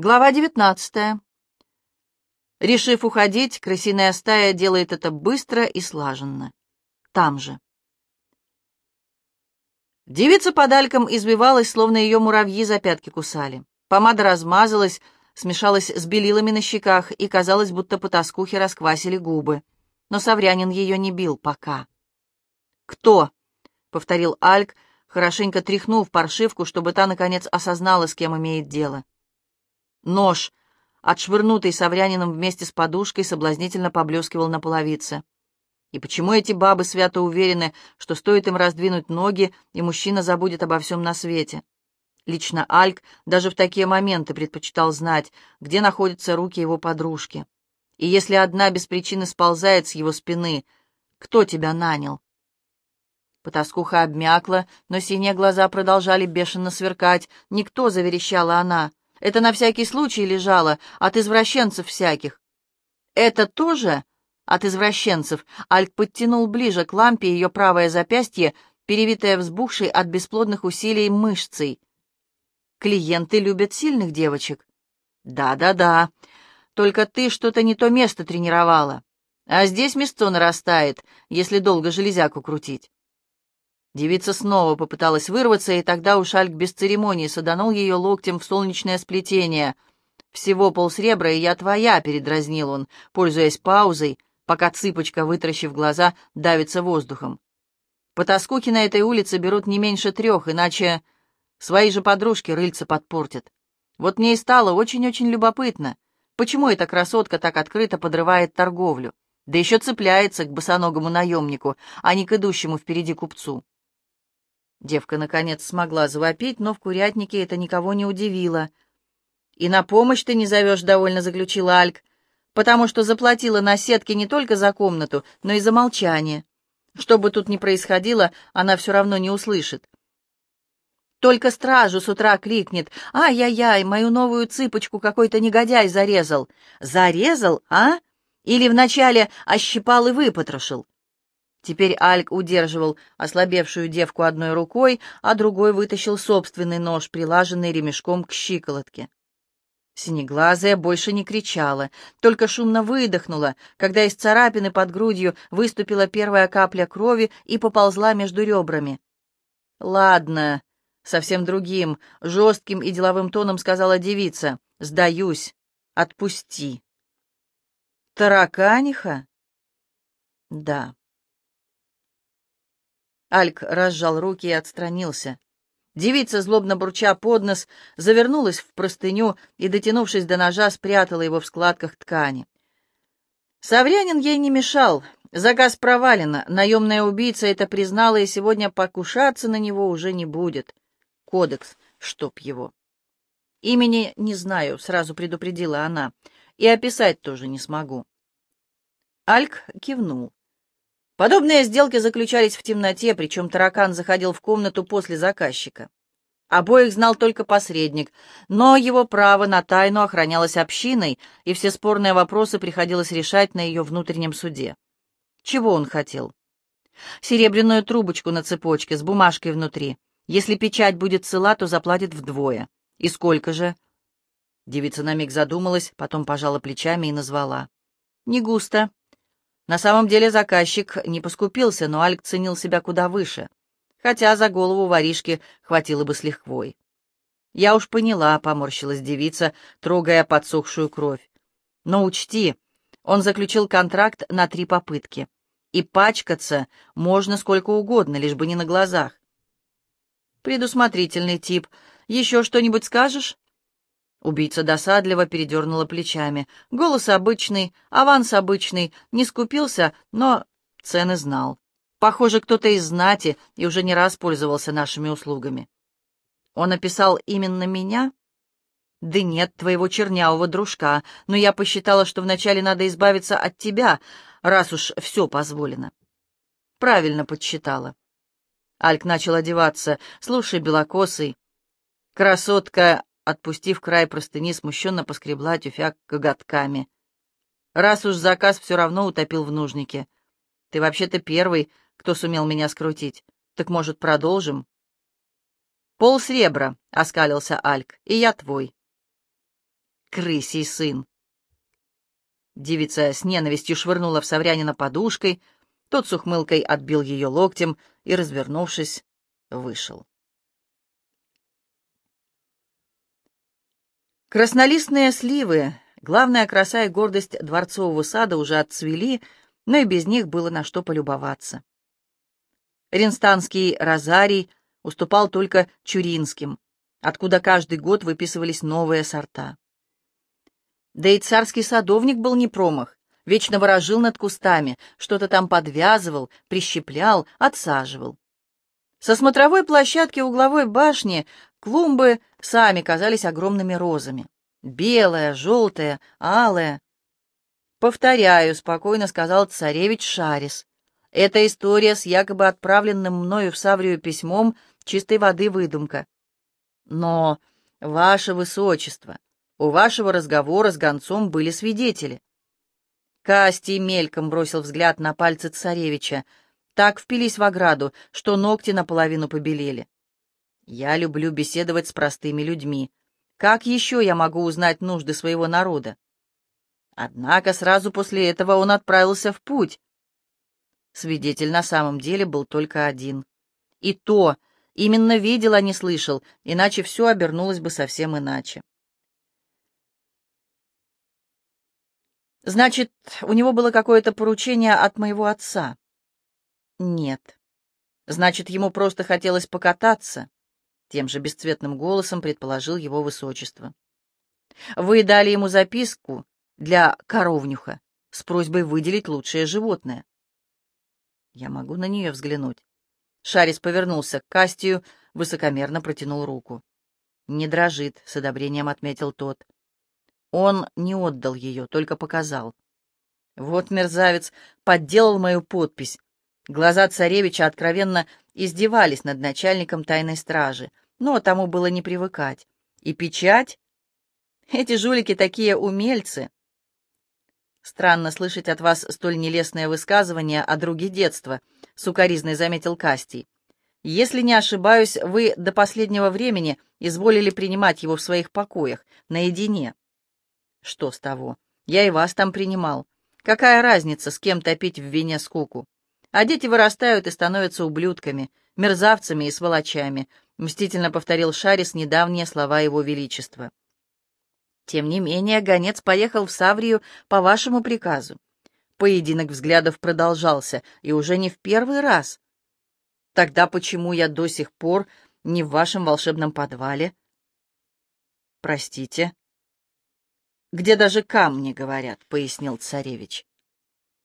Глава 19. Решив уходить, крысиная стая делает это быстро и слаженно. Там же. Девица под альком извивалась, словно ее муравьи за пятки кусали. Помада размазалась, смешалась с белилами на щеках, и казалось, будто потаскухи расквасили губы. Но Саврянин ее не бил пока. «Кто?» — повторил Альк, хорошенько тряхнув паршивку, чтобы та, наконец, осознала, с кем имеет дело. Нож, отшвырнутый Саврянином вместе с подушкой, соблазнительно поблескивал на половице. И почему эти бабы свято уверены, что стоит им раздвинуть ноги, и мужчина забудет обо всем на свете? Лично Альк даже в такие моменты предпочитал знать, где находятся руки его подружки. И если одна без причины сползает с его спины, кто тебя нанял? Потаскуха обмякла, но синие глаза продолжали бешено сверкать. «Никто!» — заверещала она. Это на всякий случай лежало, от извращенцев всяких. Это тоже от извращенцев. Альк подтянул ближе к лампе ее правое запястье, перевитое взбухшей от бесплодных усилий мышцей. Клиенты любят сильных девочек. Да-да-да. Только ты что-то не то место тренировала. А здесь мясцо нарастает, если долго железяку крутить. Девица снова попыталась вырваться, и тогда уж Альк без церемонии саданул ее локтем в солнечное сплетение. «Всего полсребра, и я твоя», — передразнил он, пользуясь паузой, пока цыпочка, вытращив глаза, давится воздухом. Потаскуки на этой улице берут не меньше трех, иначе свои же подружки рыльца подпортят. Вот мне и стало очень-очень любопытно, почему эта красотка так открыто подрывает торговлю, да еще цепляется к босоногому наемнику, а не к идущему впереди купцу. Девка, наконец, смогла завопить, но в курятнике это никого не удивило. «И на помощь ты не зовешь», — довольно заключила Альк, «потому что заплатила на сетке не только за комнату, но и за молчание. Что бы тут ни происходило, она все равно не услышит. Только стражу с утра крикнет «Ай-яй-яй, мою новую цыпочку какой-то негодяй зарезал». «Зарезал, а? Или вначале ощипал и выпотрошил?» Теперь Альк удерживал ослабевшую девку одной рукой, а другой вытащил собственный нож, прилаженный ремешком к щиколотке. Синеглазая больше не кричала, только шумно выдохнула, когда из царапины под грудью выступила первая капля крови и поползла между ребрами. «Ладно», — совсем другим, жестким и деловым тоном сказала девица, — «сдаюсь, отпусти». «Тараканиха?» «Да». Альк разжал руки и отстранился. Девица, злобно бурча под нос, завернулась в простыню и, дотянувшись до ножа, спрятала его в складках ткани. Саврянин ей не мешал. Заказ провалено. Наемная убийца это признала, и сегодня покушаться на него уже не будет. Кодекс, чтоб его. Имени не знаю, сразу предупредила она, и описать тоже не смогу. Альк кивнул. Подобные сделки заключались в темноте, причем таракан заходил в комнату после заказчика. Обоих знал только посредник, но его право на тайну охранялось общиной, и все спорные вопросы приходилось решать на ее внутреннем суде. Чего он хотел? Серебряную трубочку на цепочке с бумажкой внутри. Если печать будет цела, то заплатит вдвое. И сколько же? Девица на миг задумалась, потом пожала плечами и назвала. Не густо. На самом деле заказчик не поскупился, но Альк ценил себя куда выше, хотя за голову воришки хватило бы с лихвой. «Я уж поняла», — поморщилась девица, трогая подсохшую кровь. «Но учти, он заключил контракт на три попытки, и пачкаться можно сколько угодно, лишь бы не на глазах». «Предусмотрительный тип. Еще что-нибудь скажешь?» Убийца досадливо передернула плечами. Голос обычный, аванс обычный, не скупился, но цены знал. Похоже, кто-то из знати и уже не раз пользовался нашими услугами. Он описал именно меня? Да нет, твоего чернявого дружка, но я посчитала, что вначале надо избавиться от тебя, раз уж все позволено. Правильно подсчитала. Альк начал одеваться. Слушай, белокосый, красотка отпустив край простыни, смущенно поскребла тюфяк коготками. «Раз уж заказ все равно утопил в нужнике. Ты вообще-то первый, кто сумел меня скрутить. Так, может, продолжим?» «Пол сребра», — оскалился Альк, — «и я твой». крысий сын. Девица с ненавистью швырнула в Саврянина подушкой, тот с ухмылкой отбил ее локтем и, развернувшись, вышел. Краснолистные сливы, главная краса и гордость дворцового сада, уже отцвели, но и без них было на что полюбоваться. Ринстанский розарий уступал только Чуринским, откуда каждый год выписывались новые сорта. Да и царский садовник был не промах, вечно ворожил над кустами, что-то там подвязывал, прищеплял, отсаживал. Со смотровой площадки угловой башни клумбы сами казались огромными розами. Белая, желтая, алая. «Повторяю», — спокойно сказал царевич Шарис. «Эта история с якобы отправленным мною в Саврию письмом чистой воды выдумка. Но, ваше высочество, у вашего разговора с гонцом были свидетели. Кастий мельком бросил взгляд на пальцы царевича, так впились в ограду, что ногти наполовину побелели. Я люблю беседовать с простыми людьми. Как еще я могу узнать нужды своего народа? Однако сразу после этого он отправился в путь. Свидетель на самом деле был только один. И то, именно видел, а не слышал, иначе все обернулось бы совсем иначе. Значит, у него было какое-то поручение от моего отца? Нет. Значит, ему просто хотелось покататься, тем же бесцветным голосом предположил его высочество. Вы дали ему записку для коровнюха с просьбой выделить лучшее животное. Я могу на нее взглянуть. Шарис повернулся к Кастию, высокомерно протянул руку. «Не дрожит», — с одобрением отметил тот. Он не отдал ее, только показал. Вот мерзавец подделал мою подпись. Глаза царевича откровенно издевались над начальником тайной стражи, но тому было не привыкать. И печать? Эти жулики такие умельцы. Странно слышать от вас столь нелестное высказывание о друге детства, сукоризной заметил Кастий. Если не ошибаюсь, вы до последнего времени изволили принимать его в своих покоях, наедине. Что с того? Я и вас там принимал. Какая разница, с кем топить в вине скуку? А дети вырастают и становятся ублюдками, мерзавцами и сволочами, мстительно повторил Шарис недавние слова его величества. Тем не менее, гонец поехал в Саврию по вашему приказу. Поединок взглядов продолжался, и уже не в первый раз. Тогда почему я до сих пор не в вашем волшебном подвале? Простите, где даже камни говорят», — пояснил царевич.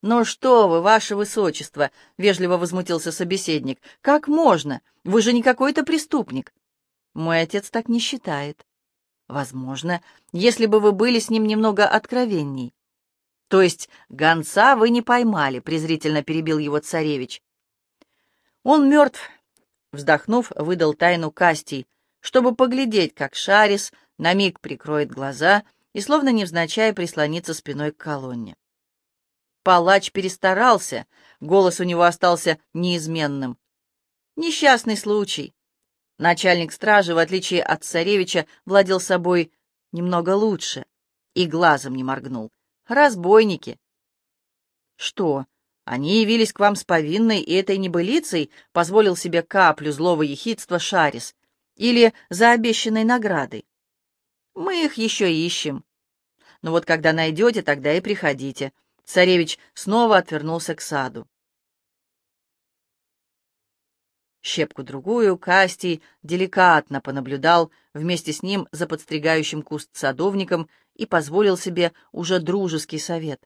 «Ну что вы, ваше высочество!» — вежливо возмутился собеседник. «Как можно? Вы же не какой-то преступник!» «Мой отец так не считает. Возможно, если бы вы были с ним немного откровенней». «То есть гонца вы не поймали», — презрительно перебил его царевич. «Он мертв», — вздохнув, выдал тайну Кастий, чтобы поглядеть, как Шарис на миг прикроет глаза и словно невзначай прислониться спиной к колонне. Палач перестарался, голос у него остался неизменным. Несчастный случай. Начальник стражи, в отличие от царевича, владел собой немного лучше и глазом не моргнул. Разбойники. Что, они явились к вам с повинной и этой небылицей, позволил себе каплю злого ехидства Шарис, или за обещанной наградой? Мы их еще ищем. Но вот когда найдете, тогда и приходите. Царевич снова отвернулся к саду. Щепку-другую Кастий деликатно понаблюдал вместе с ним за подстригающим куст садовником и позволил себе уже дружеский совет.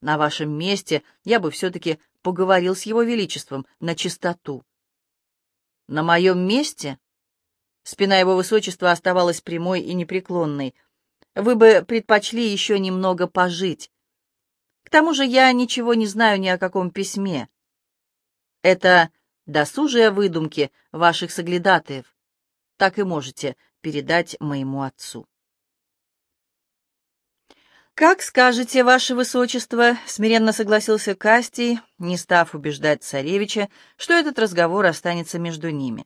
На вашем месте я бы все-таки поговорил с его величеством на чистоту. На моем месте Спина его высочества оставалась прямой и непреклонной. Вы бы предпочли еще немного пожить. К тому же я ничего не знаю ни о каком письме. Это досужие выдумки ваших соглядатаев. Так и можете передать моему отцу. «Как скажете, ваше высочество», — смиренно согласился Кастий, не став убеждать царевича, что этот разговор останется между ними.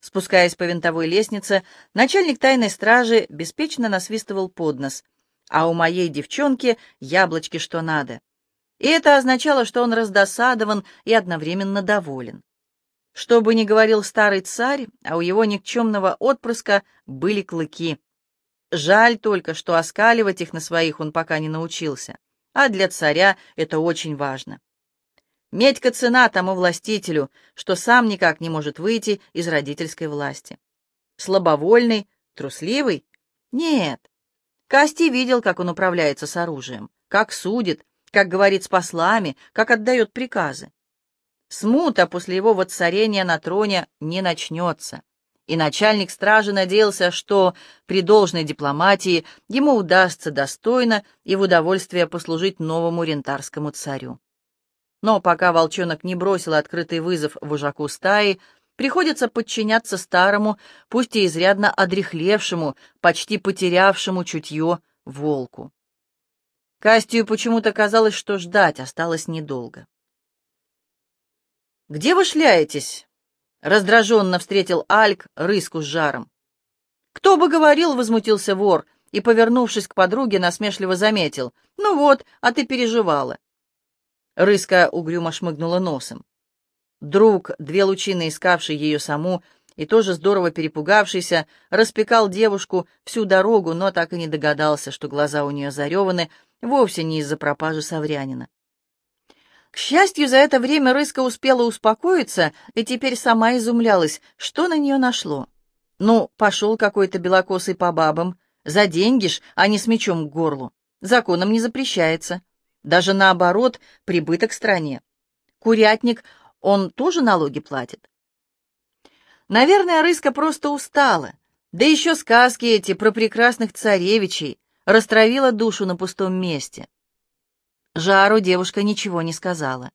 Спускаясь по винтовой лестнице, начальник тайной стражи беспечно насвистывал под нос, а у моей девчонки яблочки что надо. И это означало, что он раздосадован и одновременно доволен. Что бы ни говорил старый царь, а у его никчемного отпрыска были клыки. Жаль только, что оскаливать их на своих он пока не научился, а для царя это очень важно. Медька цена тому властителю, что сам никак не может выйти из родительской власти. Слабовольный, трусливый? Нет. Кости видел, как он управляется с оружием, как судит, как говорит с послами, как отдает приказы. Смута после его воцарения на троне не начнется. И начальник стражи надеялся, что при должной дипломатии ему удастся достойно и в удовольствие послужить новому рентарскому царю. Но пока волчонок не бросил открытый вызов вожаку стаи, приходится подчиняться старому, пусть и изрядно одрехлевшему, почти потерявшему чутье волку. Кастию почему-то казалось, что ждать осталось недолго. «Где вы шляетесь?» — раздраженно встретил Альк рыску с жаром. «Кто бы говорил?» — возмутился вор и, повернувшись к подруге, насмешливо заметил. «Ну вот, а ты переживала. Рыска угрюмо шмыгнула носом. Друг, две лучины искавший ее саму и тоже здорово перепугавшийся, распекал девушку всю дорогу, но так и не догадался, что глаза у нее зареваны вовсе не из-за пропажи Саврянина. К счастью, за это время Рыска успела успокоиться и теперь сама изумлялась, что на нее нашло. Ну, пошел какой-то белокосый по бабам, за деньги ж, а не с мечом к горлу. Законом не запрещается. Даже наоборот, прибыток стране. Курятник, он тоже налоги платит. Наверное, Рыска просто устала. Да еще сказки эти про прекрасных царевичей растравила душу на пустом месте. Жару девушка ничего не сказала.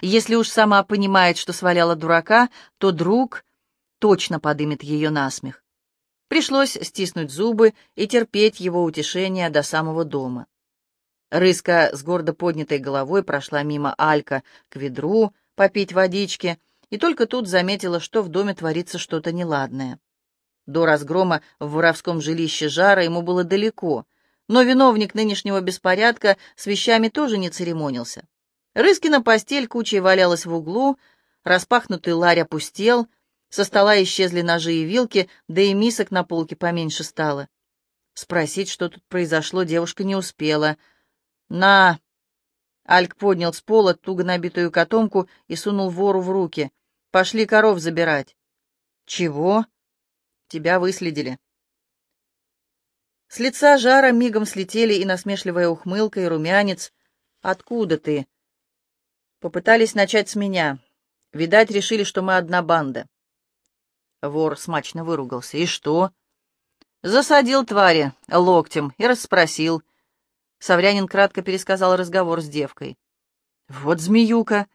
Если уж сама понимает, что сваляла дурака, то друг точно подымет ее насмех. Пришлось стиснуть зубы и терпеть его утешение до самого дома. Рыска с гордо поднятой головой прошла мимо Алька к ведру попить водички и только тут заметила, что в доме творится что-то неладное. До разгрома в воровском жилище Жара ему было далеко, но виновник нынешнего беспорядка с вещами тоже не церемонился. Рыскина постель кучей валялась в углу, распахнутый ларь опустел, со стола исчезли ножи и вилки, да и мисок на полке поменьше стало. Спросить, что тут произошло, девушка не успела — «На!» Альк поднял с пола туго набитую котомку и сунул вору в руки. «Пошли коров забирать». «Чего?» «Тебя выследили». С лица жара мигом слетели и насмешливая ухмылка, и румянец. «Откуда ты?» Попытались начать с меня. Видать, решили, что мы одна банда. Вор смачно выругался. «И что?» Засадил твари локтем и расспросил — Саврянин кратко пересказал разговор с девкой. «Вот змеюка!»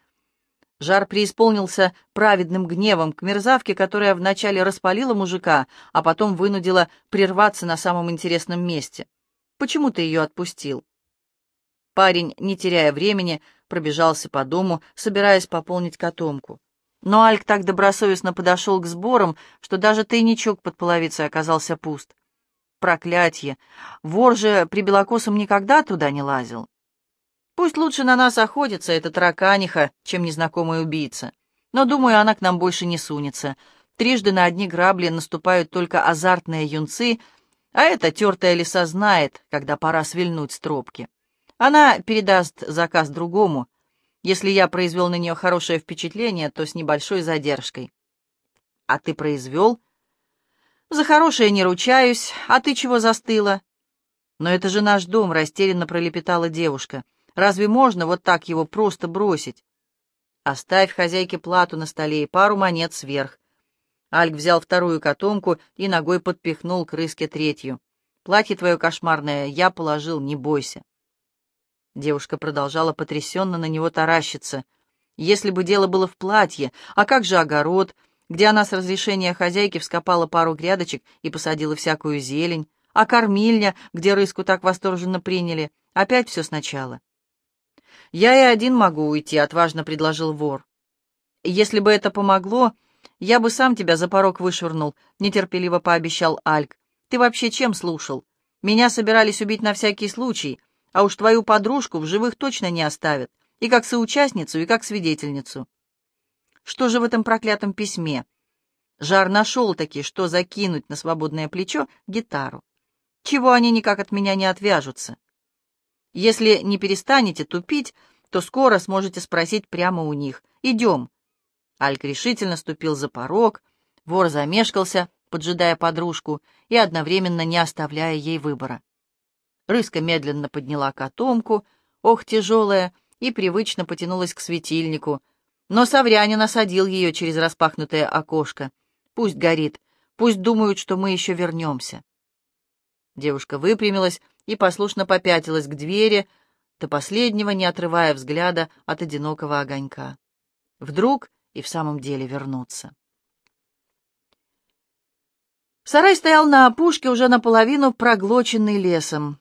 Жар преисполнился праведным гневом к мерзавке, которая вначале распалила мужика, а потом вынудила прерваться на самом интересном месте. «Почему ты ее отпустил?» Парень, не теряя времени, пробежался по дому, собираясь пополнить котомку. Но Альк так добросовестно подошел к сборам, что даже тайничок под половицей оказался пуст. Проклятье! Вор же при Белокосом никогда туда не лазил. Пусть лучше на нас охотится эта тараканиха, чем незнакомый убийца. Но, думаю, она к нам больше не сунется. Трижды на одни грабли наступают только азартные юнцы, а эта тертая лиса знает, когда пора свильнуть с тропки. Она передаст заказ другому. Если я произвел на нее хорошее впечатление, то с небольшой задержкой. А ты произвел? За хорошее не ручаюсь, а ты чего застыла? Но это же наш дом, растерянно пролепетала девушка. Разве можно вот так его просто бросить? Оставь хозяйке плату на столе и пару монет сверх. Альк взял вторую котомку и ногой подпихнул к третью. Платье твое кошмарное я положил, не бойся. Девушка продолжала потрясенно на него таращиться. Если бы дело было в платье, а как же огород, где она с разрешения хозяйки вскопала пару грядочек и посадила всякую зелень, а кормильня, где рыску так восторженно приняли, опять все сначала. «Я и один могу уйти», — отважно предложил вор. «Если бы это помогло, «Я бы сам тебя за порог вышвырнул», — нетерпеливо пообещал Альк. «Ты вообще чем слушал? Меня собирались убить на всякий случай, а уж твою подружку в живых точно не оставят, и как соучастницу, и как свидетельницу». «Что же в этом проклятом письме?» Жар нашел-таки, что закинуть на свободное плечо гитару. Чего они никак от меня не отвяжутся? Если не перестанете тупить, то скоро сможете спросить прямо у них. Идем. Альк решительно ступил за порог, вор замешкался, поджидая подружку и одновременно не оставляя ей выбора. Рыска медленно подняла котомку, ох, тяжелая, и привычно потянулась к светильнику, но Саврянин осадил ее через распахнутое окошко — Пусть горит, пусть думают, что мы еще вернемся. Девушка выпрямилась и послушно попятилась к двери, до последнего не отрывая взгляда от одинокого огонька. Вдруг и в самом деле вернуться. Сарай стоял на опушке, уже наполовину проглоченный лесом.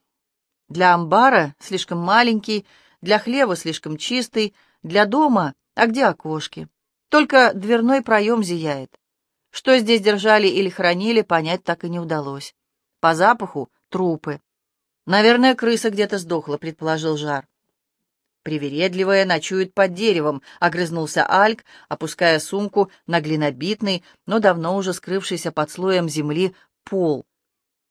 Для амбара слишком маленький, для хлева слишком чистый, для дома, а где окошки? Только дверной проем зияет. Что здесь держали или хранили, понять так и не удалось. По запаху — трупы. Наверное, крыса где-то сдохла, предположил Жар. Привередливая ночует под деревом, огрызнулся Альк, опуская сумку на глинобитный, но давно уже скрывшийся под слоем земли пол.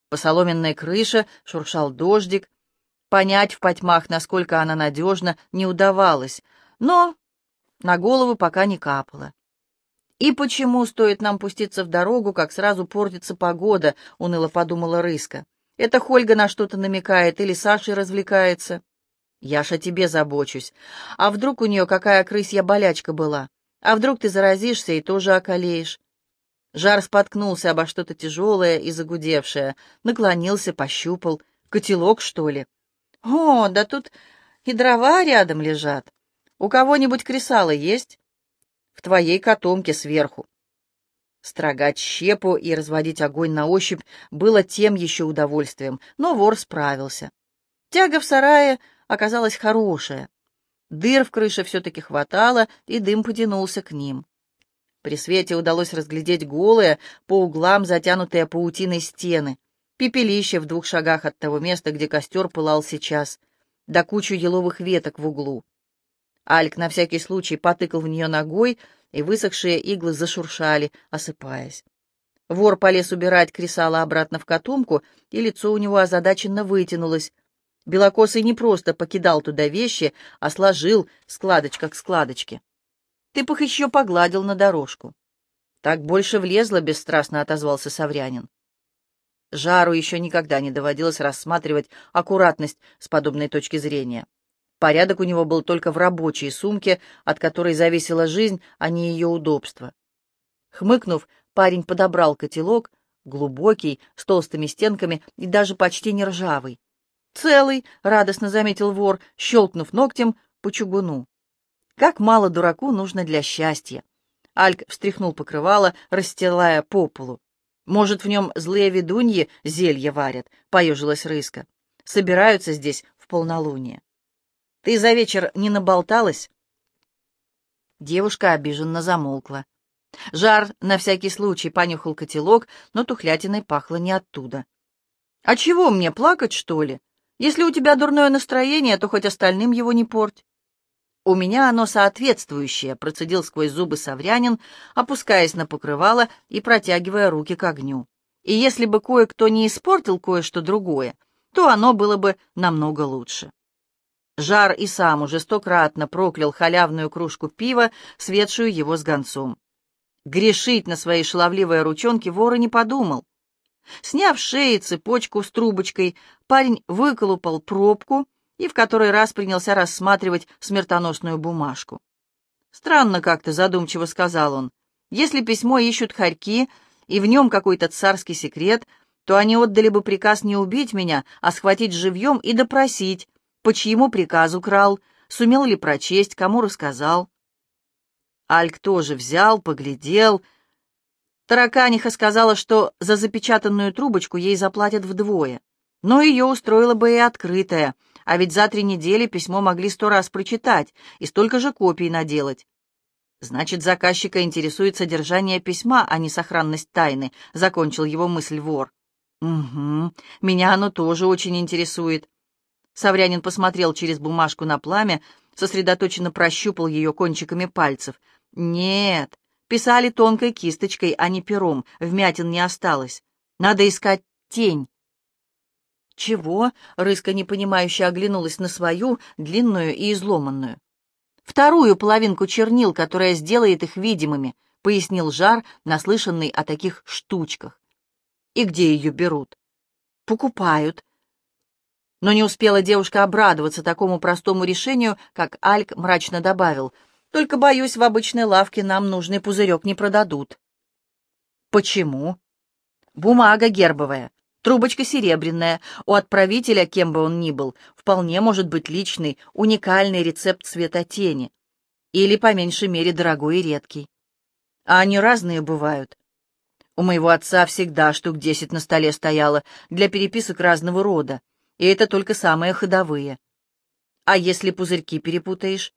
По соломенной крыше шуршал дождик. Понять в потьмах, насколько она надежна, не удавалось, но на голову пока не капало. «И почему стоит нам пуститься в дорогу, как сразу портится погода?» — уныло подумала Рыска. «Это Хольга на что-то намекает или Саша развлекается?» «Я ж о тебе забочусь. А вдруг у нее какая крысья болячка была? А вдруг ты заразишься и тоже околеешь?» Жар споткнулся обо что-то тяжелое и загудевшее, наклонился, пощупал. «Котелок, что ли?» «О, да тут и дрова рядом лежат. У кого-нибудь кресало есть?» в твоей котомке сверху. Строгать щепу и разводить огонь на ощупь было тем еще удовольствием, но вор справился. Тяга в сарае оказалась хорошая. Дыр в крыше все-таки хватало, и дым потянулся к ним. При свете удалось разглядеть голые, по углам затянутые паутиной стены, пепелище в двух шагах от того места, где костер пылал сейчас, да кучу еловых веток в углу. Альк на всякий случай потыкал в нее ногой, и высохшие иглы зашуршали, осыпаясь. Вор полез убирать кресало обратно в котомку, и лицо у него озадаченно вытянулось. Белокосый не просто покидал туда вещи, а сложил складочка к складочке. Ты их еще погладил на дорожку. Так больше влезло, бесстрастно отозвался Саврянин. Жару еще никогда не доводилось рассматривать аккуратность с подобной точки зрения. Порядок у него был только в рабочей сумке, от которой зависела жизнь, а не ее удобство. Хмыкнув, парень подобрал котелок, глубокий, с толстыми стенками и даже почти не ржавый. «Целый», — радостно заметил вор, щелкнув ногтем по чугуну. «Как мало дураку нужно для счастья!» Альк встряхнул покрывало, расстилая по полу. «Может, в нем злые ведуньи зелье варят?» — поежилась рыска. «Собираются здесь в полнолуние». Ты за вечер не наболталась?» Девушка обиженно замолкла. Жар на всякий случай понюхал котелок, но тухлятиной пахло не оттуда. «А чего мне, плакать, что ли? Если у тебя дурное настроение, то хоть остальным его не порть». «У меня оно соответствующее», — процедил сквозь зубы Саврянин, опускаясь на покрывало и протягивая руки к огню. «И если бы кое-кто не испортил кое-что другое, то оно было бы намного лучше». Жар и сам уже стократно проклял халявную кружку пива, светшую его с гонцом. Грешить на своей шаловливой ручонке вора не подумал. Сняв шеи цепочку с трубочкой, парень выколупал пробку и в который раз принялся рассматривать смертоносную бумажку. «Странно как-то», — задумчиво сказал он. «Если письмо ищут хорьки, и в нем какой-то царский секрет, то они отдали бы приказ не убить меня, а схватить живьем и допросить, по чьему приказу крал, сумел ли прочесть, кому рассказал. Альк тоже взял, поглядел. Тараканиха сказала, что за запечатанную трубочку ей заплатят вдвое. Но ее устроила бы и открытая, а ведь за три недели письмо могли сто раз прочитать и столько же копий наделать. Значит, заказчика интересует содержание письма, а не сохранность тайны, — закончил его мысль вор. Угу, меня оно тоже очень интересует. Саврянин посмотрел через бумажку на пламя, сосредоточенно прощупал ее кончиками пальцев. Нет, писали тонкой кисточкой, а не пером, вмятин не осталось. Надо искать тень. Чего? Рыска непонимающе оглянулась на свою, длинную и изломанную. Вторую половинку чернил, которая сделает их видимыми, пояснил Жар, наслышанный о таких штучках. И где ее берут? Покупают. Но не успела девушка обрадоваться такому простому решению, как Альк мрачно добавил. Только, боюсь, в обычной лавке нам нужный пузырек не продадут. Почему? Бумага гербовая, трубочка серебряная. У отправителя, кем бы он ни был, вполне может быть личный, уникальный рецепт цвета тени. Или, по меньшей мере, дорогой и редкий. А они разные бывают. У моего отца всегда штук десять на столе стояло для переписок разного рода, и это только самые ходовые. А если пузырьки перепутаешь?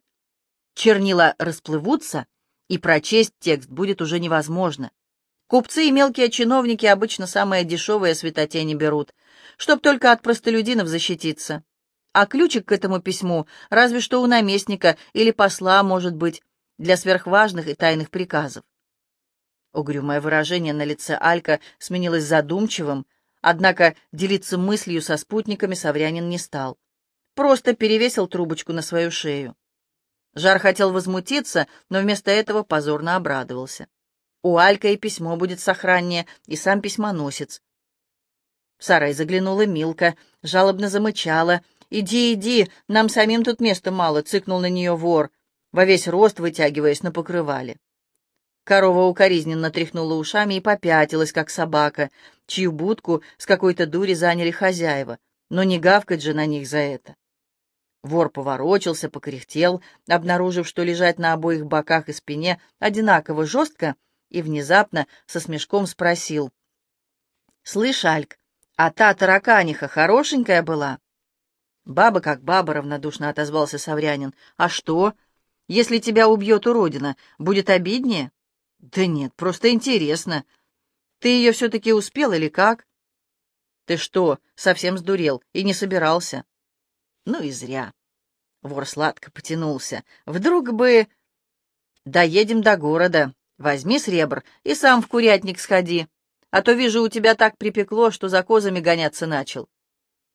Чернила расплывутся, и прочесть текст будет уже невозможно. Купцы и мелкие чиновники обычно самые дешевые светотени берут, чтоб только от простолюдинов защититься. А ключик к этому письму разве что у наместника или посла может быть для сверхважных и тайных приказов. Угрюмое выражение на лице Алька сменилось задумчивым, однако делиться мыслью со спутниками Саврянин не стал. Просто перевесил трубочку на свою шею. Жар хотел возмутиться, но вместо этого позорно обрадовался. У Алька и письмо будет сохраннее, и сам письмоносец. В сарай заглянула Милка, жалобно замычала. «Иди, иди, нам самим тут места мало», — цыкнул на нее вор, во весь рост вытягиваясь на покрывале. Корова укоризненно тряхнула ушами и попятилась, как собака, чью будку с какой-то дури заняли хозяева, но не гавкать же на них за это. Вор поворочился, покряхтел, обнаружив, что лежать на обоих боках и спине одинаково жестко, и внезапно со смешком спросил. «Слышь, Альк, а та тараканиха хорошенькая была?» «Баба как баба», — равнодушно отозвался Саврянин. «А что? Если тебя убьет уродина, будет обиднее?» «Да нет, просто интересно. Ты ее все-таки успел или как?» «Ты что, совсем сдурел и не собирался?» «Ну и зря». Вор сладко потянулся. «Вдруг бы...» «Доедем до города. Возьми сребр и сам в курятник сходи. А то, вижу, у тебя так припекло, что за козами гоняться начал.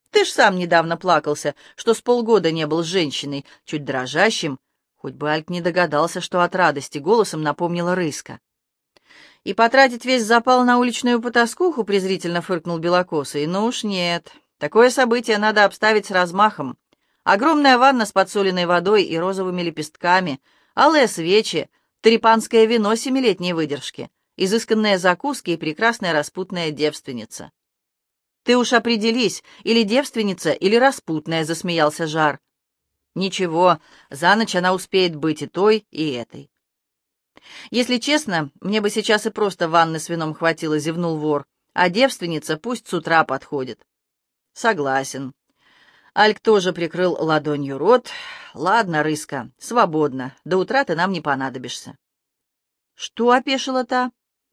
Ты ж сам недавно плакался, что с полгода не был женщиной, чуть дрожащим, Хоть бы Альк не догадался, что от радости голосом напомнила рыска. «И потратить весь запал на уличную потаскуху?» — презрительно фыркнул Белокосый. «Ну уж нет. Такое событие надо обставить с размахом. Огромная ванна с подсоленной водой и розовыми лепестками, алые свечи, трепанское вино семилетней выдержки, изысканные закуски и прекрасная распутная девственница». «Ты уж определись, или девственница, или распутная», — засмеялся Жар. Ничего, за ночь она успеет быть и той, и этой. Если честно, мне бы сейчас и просто ванны с вином хватило, зевнул вор, а девственница пусть с утра подходит. Согласен. Альк тоже прикрыл ладонью рот. Ладно, рыска, свободно. До утра ты нам не понадобишься. Что опешила та?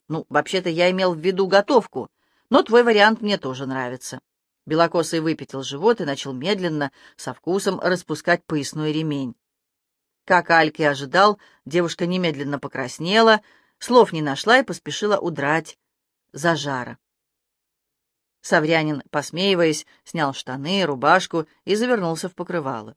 Ну, вообще-то я имел в виду готовку, но твой вариант мне тоже нравится. Белокосый выпятил живот и начал медленно, со вкусом распускать поясной ремень. Как Альки ожидал, девушка немедленно покраснела, слов не нашла и поспешила удрать за жара. Саврянин, посмеиваясь, снял штаны, рубашку и завернулся в покрывало.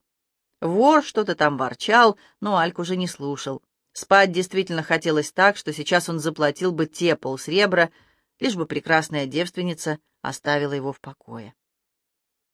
Вор что-то там ворчал, но Альк уже не слушал. Спать действительно хотелось так, что сейчас он заплатил бы те полсребра, лишь бы прекрасная девственница оставила его в покое.